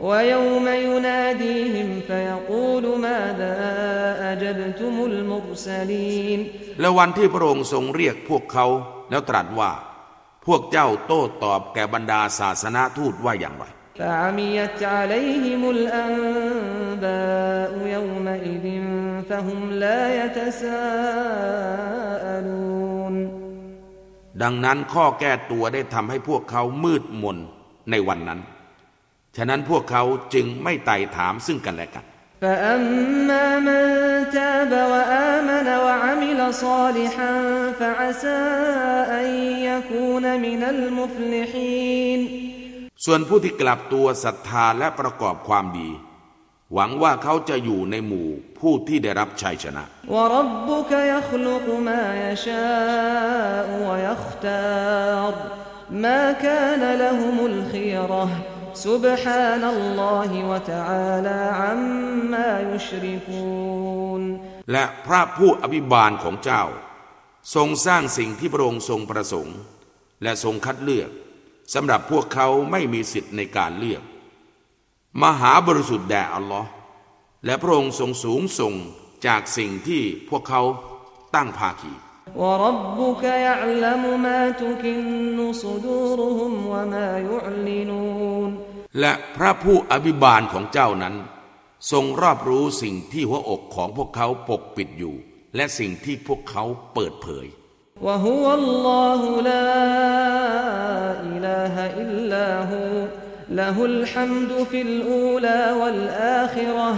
ويوم يناديهم فيقول ماذا أجبتم المرسلين และวันที่พระองค์ทรงเรียกพวกเขาแล้วตรัสว่า พวกเจ้าโต้ตอบแก่บรรดาศาสนาทูตว่าอย่างไร فعميت عليهم الأنباء يومئذ فهم لا يتساءلون ดังนั้นข้อแก้ตัวได้ทำให้พวกเขามืดมนในวันนั้น ฉะนั้นพวกเขาจึงไม่ไต่ถามซึ่งกันและกัน ส่วนผู้ที่กลับตัวศรัทธาและประกอบความดี หวังว่าเขาจะอยู่ในหมู่ผู้ที่ได้รับชัยชนะและ يشاء ويختار ما كان لهم الخيرة سبحان الله وتعالى عما يشركون และพระผู้อภิบาลของเจ้า ทรงสร้างสิ่งที่พระองค์ทรงประสงค์ และทรงคัดเลือกสำหรับพวกเขาไม่มีสิทธิ์ในการเลือก มหาบริสุทธิ์แด่อัลลอฮ์และพระองค์ทรงสูงส่งจากสิ่งที่พวกเขาตั้งภาคี وربك يعلم ما تكن صدورهم وما يعلنون และพระผู้อภิบาลของเจ้านั้น ทรงรอบรู้สิ่งที่หัวอกของพวกเขาปกปิดอยู่ และสิ่งที่พวกเขาเปิดเผย وهو الله لا إله إلا هو له الحمد في الأولى والآخرة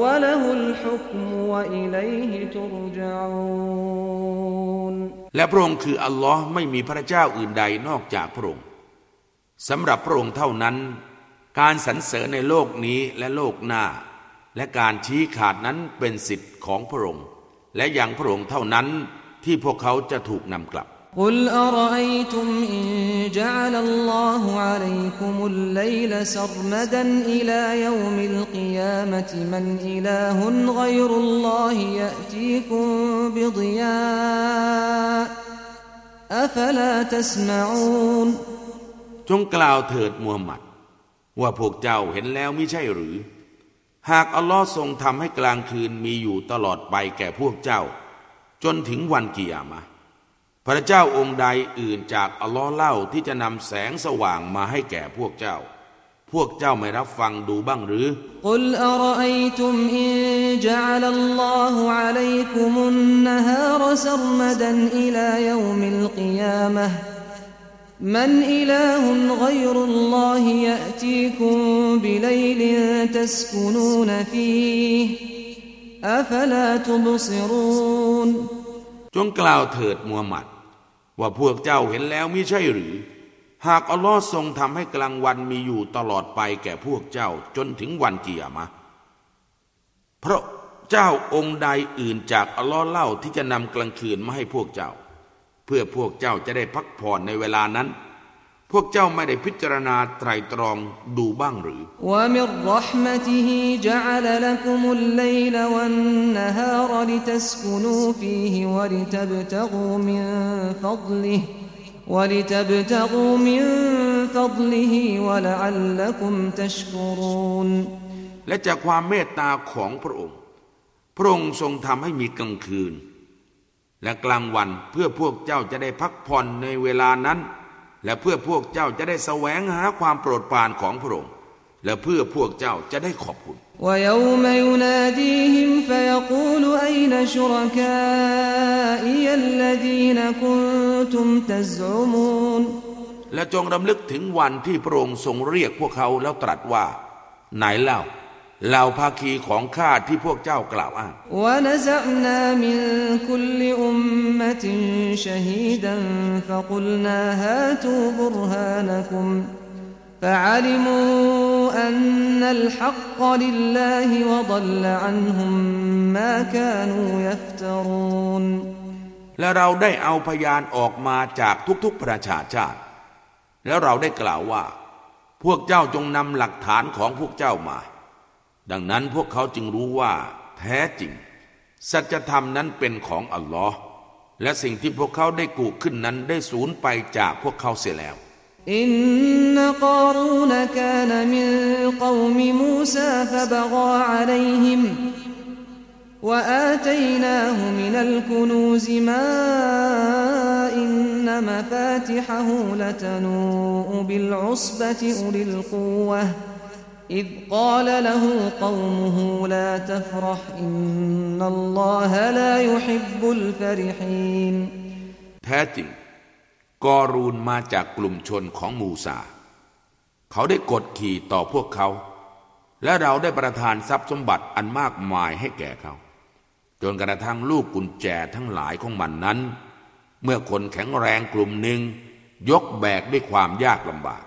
وله الحكم وإليه ترجعون และพระองค์คืออัลลอฮ์ไม่มีพระเจ้าอื่นใดนอกจากพระองค์สำหรับพระองค์เท่านั้น การสรรเสริญในโลกนี้และโลกหน้า และการชี้ขาดนั้นเป็นสิทธิ์ของพระองค์ และอย่างพระองค์เท่านั้นที่พวกเขาจะถูกนำกลับ قل أرأيتم إن جعل الله عليكم الليل سرمدا إلى يوم القيامة من إله غير الله يأتيكم بضياء أفلا تسمعون จงกล่าวเถิดมูฮัมหมัด ว่าพวกเจ้าเห็นแล้วมิใช่หรือ หากอัลลอฮ์ทรงทำให้กลางคืนมีอยู่ตลอดไปแก่พวกเจ้า จนถึงวันกิยามะพระเจ้าองค์ใดอื่นจากอัลลอฮ์เล่าที่จะนำแสงสว่างมาให้แก่พวกเจ้า พวกเจ้าไม่รับฟังดูบ้างหรือกลอรอตุมอินจัลลลอฮุอะลัยกุมุนนฮารซัรมดันอิลายวมิลกิยามะห์ من إله غير الله يأتيكم بليل تسكنون فيه أفلا تبصرون จงกล่าวเถิดมูฮัมหมัด ว่าพวกเจ้าเห็นแล้วมิใช่หรือ หากอัลลอฮ์ทรงทำให้กลางวันมีอยู่ตลอดไปแก่พวกเจ้าจนถึงวันกิยามะห์เพราะเจ้าองค์ใดอื่นจากอัลลอฮ์เล่าที่จะนำกลางคืนมาให้พวกเจ้า เพื่อพวกเจ้าจะได้พักผ่อนในเวลานั้น พวกเจ้าไม่ได้พิจารณาไตรตรองดูบ้างหรือ และจากความเมตตาของพระองค์ พระองค์ทรงทำให้มีกลางคืน และกลางวันเพื่อพวกเจ้าจะได้พักผ่อนในเวลานั้น และเพื่อพวกเจ้าจะได้แสวงหาความโปรดปรานของพระองค์ และเพื่อพวกเจ้าจะได้ขอบคุณ ويوم يناديهم فيقول أين شركائي الذين كنتم تزعمون และจงรำลึกถึงวันที่พระองค์ทรงเรียกพวกเขาแล้วตรัสว่า ไหนเล่า เหล่าภาคีของข้าที่พวกเจ้ากล่าวอ้างและเราได้เอาพยานออกมาจากทุกๆประชาชาติ แล้วเราได้กล่าวว่า พวกเจ้าจงนำหลักฐานของพวกเจ้ามา ดังนั้นพวกเขาจึงรู้ว่า แท้จริง สัจธรรมนั้นเป็นของอัลลอฮ์และสิ่งที่พวกเขาได้กูขึ้นนั้นได้สูญไปจากพวกเขาเสียแล้ว อินนกอรูนกานมินกวมมูซาฟบกาอะลัยฮิม وآتيناه من الكنوز ما إن مفاتحه لتنوء بالعصبة أولي القوة إذ قال له قومه لا تفرح إن الله لا يحب الفرحين แท้จริงกอรูนมาจากกลุ่มชนของมูซา เขาได้กดขี่ต่อพวกเขา และเราได้ประทานทรัพย์สมบัติอันมากมายให้แก่เขา จนกระทั่งลูกกุญแจทั้งหลายของมันนั้น เมื่อคนแข็งแรงกลุ่มหนึ่ง ยกแบกด้วยความยากลำบาก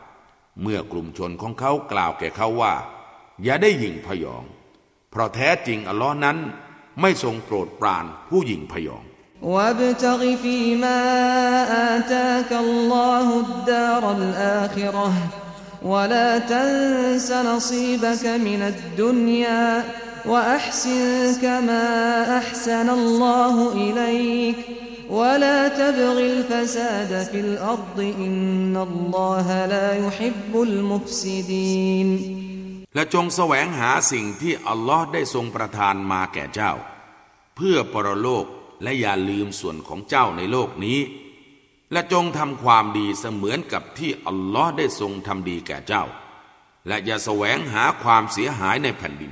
เมื่อกลุ่มชนของเขากล่าวแก่เขาว่า อย่าได้หยิ่งพยอง เพราะแท้จริงอัลลอฮ์นั้น ไม่ทรงโปรดปรานผู้หยิ่งพยอง وابتغ فيما آتاك الله الدار الآخرة ولا تنس نصيبك من الدنيا وأحسن كما أحسن الله إليك ولا تبغ الفساد في الأرض إن الله لا يحب المفسدين และจงแสวงหาสิ่งที่อัลลอฮ์ได้ทรงประทานมาแก่เจ้า เพื่อปรโลกและอย่าลืมส่วนของเจ้าในโลกนี้ และจงทำความดีเสมือนกับที่อัลลอฮ์ได้ทรงทำดีแก่เจ้า และอย่าแสวงหาความเสียหายในแผ่นดิน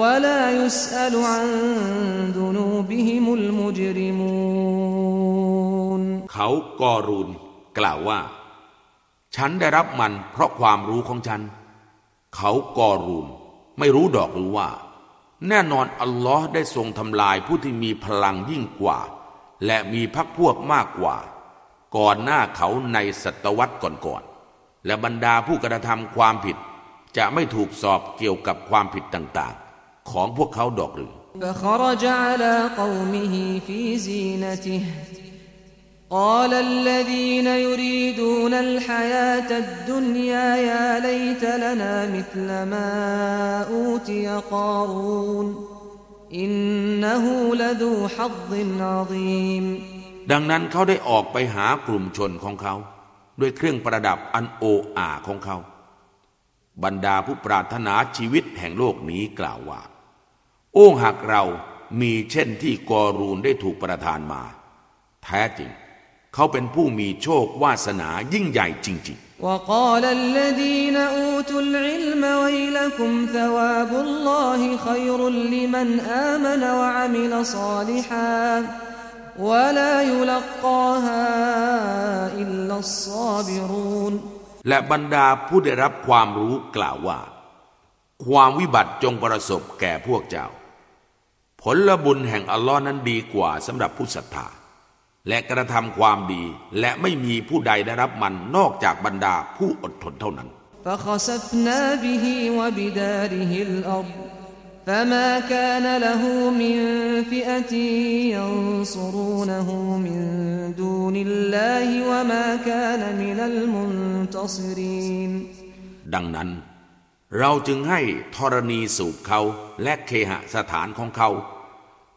ولا يسأل عن ذنوبهم المجرمون เขากอรูนกล่าวว่า ฉันได้รับมันเพราะความรู้ของฉัน เขากอรูนไม่รู้ดอกหรือว่า แน่นอนอัลลอฮ์ได้ทรงทำลายผู้ที่มีพลังยิ่งกว่า และมีพักพวกมากกว่า ก่อนหน้าเขาในศตวรรษก่อนๆและบรรดาผู้กระทำความผิด จะไม่ถูกสอบเกี่ยวกับความผิดต่างๆ ของพวกเขาดอกหรือ فخرج على قومه في زينته قال الذين يريدون الحياة الدنيا يا ليت لنا مثل ما أوتي قارون إنه لذو حظ عظيم ดังนั้นเขาได้ออกไปหากลุ่มชนของเขา ด้วยเครื่องประดับอันโออาของเขา บรรดาผู้ปรารถนาชีวิตแห่งโลกนี้กล่าวว่า โอ้หากเรามีเช่นที่กอรูนได้ถูกประทานมา แท้จริง เขาเป็นผู้มีโชควาสนายิ่งใหญ่จริง وقال الذين أوتوا العلم ويلكم ثواب الله خير لمن آمن وعمل صالحا ولا يلقاها إلا الصابرون ๆ และบรรดาผู้ได้รับความรู้กล่าวว่า ความวิบัติจงประสบแก่พวกเจ้า ผลบุญแห่งอัลลอฮ์นั้นดีกว่าสำหรับผู้ศรัทธา และกระทำความดี และไม่มีผู้ใดได้รับมันนอกจากบรรดาผู้อดทนเท่านั้น فخسفنا به وبداره الأرض فما كان له من فئة ينصرونه من دون الله وما كان من المنتصرين ดังนั้น เราจึงให้ธรณีสูบเขาและเคหสถานของเขา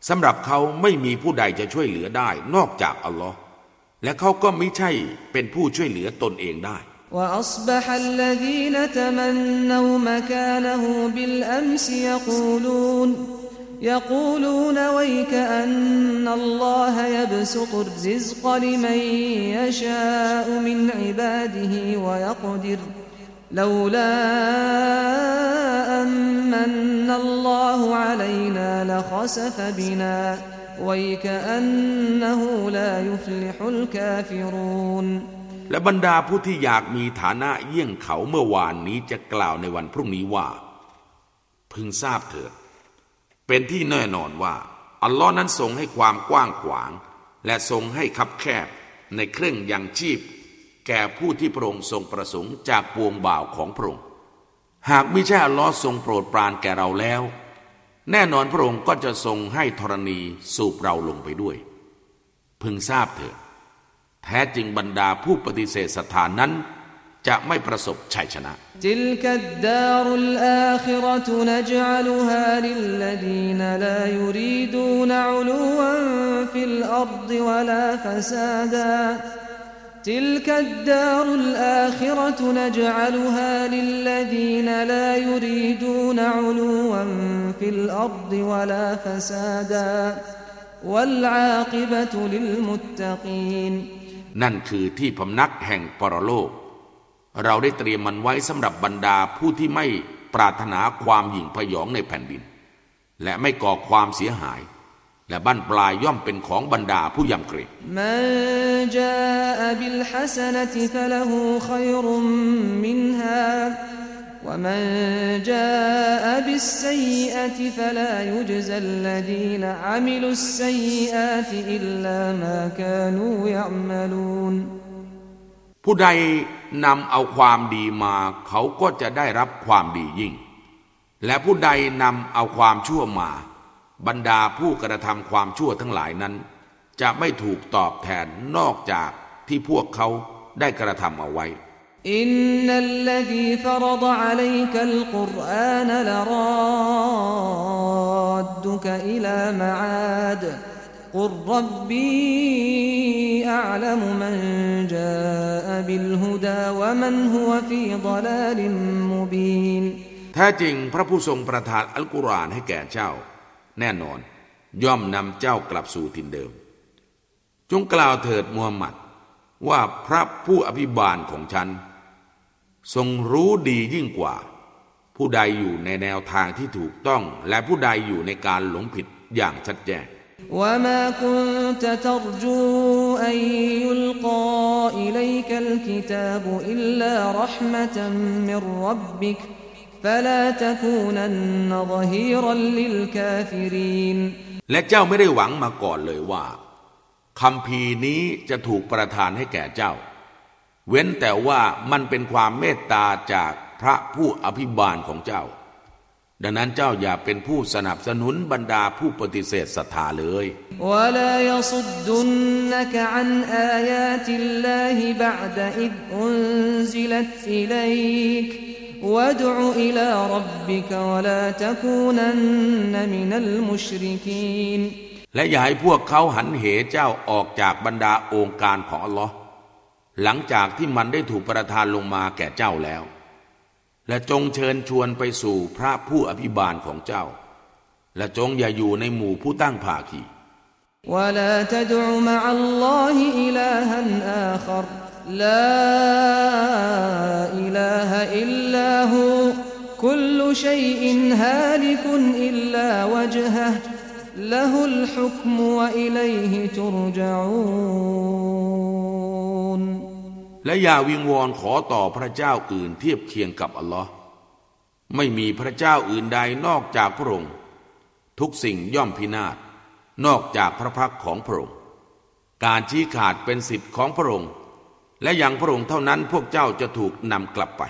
สำหรับเขาไม่มีผู้ใดจะช่วยเหลือได้นอกจากอัลลอฮ์และเขาก็ไม่ใช่เป็นผู้ช่วยเหลือตนเองได้ وأصبح الذين تمنوا مكانه بالأمس يقولون يقولون ويك أن الله يبسط الرزق لمن يشاء من عباده ويقدر لولا أمن الله علينا لخسف بنا ويكأنه لا يفلح الكافرون และบรรดาผู้ที่อยากมีฐานะเยี่ยงเขาเมื่อวานนี้จะกล่าวในวันพรุ่งนี้ว่า พึงทราบเถิด เป็นที่แน่นอนว่า อัลลอฮ์นั้นทรงให้ความกว้างขวาง และทรงให้คับแคบในเครื่องยังชีพ แก่ผู้ที่พระองค์ทรงประสงค์จากปวงบ่าวของพระองค์ หากมิใช่อัลลอฮ์ทรงโปรดปรานแก่เราแล้ว แน่นอนพระองค์ก็จะทรงให้ธรณีสูบเราลงไปด้วย พึงทราบเถิดแท้จริงบรรดาผู้ปฏิเสธศรัทธานั้น จะไม่ประสบชัยชนะทิลกัดดารุลอาคิรตุนจัลฮาลิลลดีนลายูรีดูนอุลูวันفي الأرض ولا فسادا تلك الدار الآخرة نجعلها للذين لا يريدون علوا في الأرض ولا فسادا والعاقبة للمتقين นั่นคือที่พำนักแห่งปรโลก เราได้เตรียมมันไว้สำหรับบรรดาผู้ที่ไม่ปรารถนาความหยิ่งพยองในแผ่นดิน และไม่ก่อความเสียหาย และบั้นปลายย่อมเป็นของบรรดาผู้ยำเกรง من جاء بالحسنة فله خير منها ومن جاء بالسيئة فلا يجزى الذين عملوا السيئات إلا ما كانوا يعملون ผู้ใดนำเอาความดีมา เขาก็จะได้รับความดียิ่ง และผู้ใดนำเอาความชั่วมา บรรดาผู้กระทำความชั่วทั้งหลายนั้น จะไม่ถูกตอบแทนนอกจากที่พวกเขาได้กระทำเอาไว้ อินนัลลดีฟรดอะลัยกัลกุรอานลรอดดุกอิลามาดกุลรับบีอัลมมันจาบิลฮุดาวะมันฮุวฟีดลาลิมมุบีนแท้จริงพระผู้ทรงประทานอัลกุรอานให้แก่เจ้า แน่นอนย่อมนำเจ้ากลับสู่ถิ่นเดิม จงกล่าวเถิดมูฮัมหมัด ว่าพระผู้อภิบาลของฉัน ทรงรู้ดียิ่งกว่า ผู้ใดอยู่ในแนวทางที่ถูกต้อง และผู้ใดอยู่ในการหลงผิดอย่างชัดแจ้ง وما كنت ترجو أن يلقى إليك الكتاب إلا رحمة من ربك فلا تكونن ظهيرا للكافرين และเจ้าไม่ได้หวังมาก่อนเลยว่าคำพีร์นี้จะถูกประทานให้แก่เจ้า เว้นแต่ว่ามันเป็นความเมตตาจากพระผู้อภิบาลของเจ้า ดังนั้นเจ้าอย่าเป็นผู้สนับสนุนบรรดาผู้ปฏิเสธศรัทธาเลย ولا يصدنك عن آيات الله بعد إذ أنزلت إليك وادع إلى ربك ولا تكونن من المشركين และอย่าให้พวกเขาหันเหเจ้าออกจากบรรดาองค์การของอัลลอฮ์หลังจากที่มันได้ถูกประทานลงมาแก่เจ้าแล้ว และจงเชิญชวนไปสู่พระผู้อภิบาลของเจ้า และจงอย่าอยู่ในหมู่ผู้ตั้งภาคี ولا تدع مع الله إلها آخر لا إله إلا هو كل شيء هالك إلا وجهه له الحكم وإليه ترجعون และอย่าวิงวอนขอต่อพระเจ้าอื่นเทียบเคียงกับอัลลอฮ์ไม่มีพระเจ้าอื่นใดนอกจากพระองค์ ทุกสิ่งย่อมพินาศ นอกจากพระพักของพระองค์ การชี้ขาดเป็นสิทธิ์ของพระองค์ และอย่างพระองค์เท่านั้นพวกเจ้าจะถูกนำกลับไป